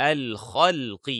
الخلق.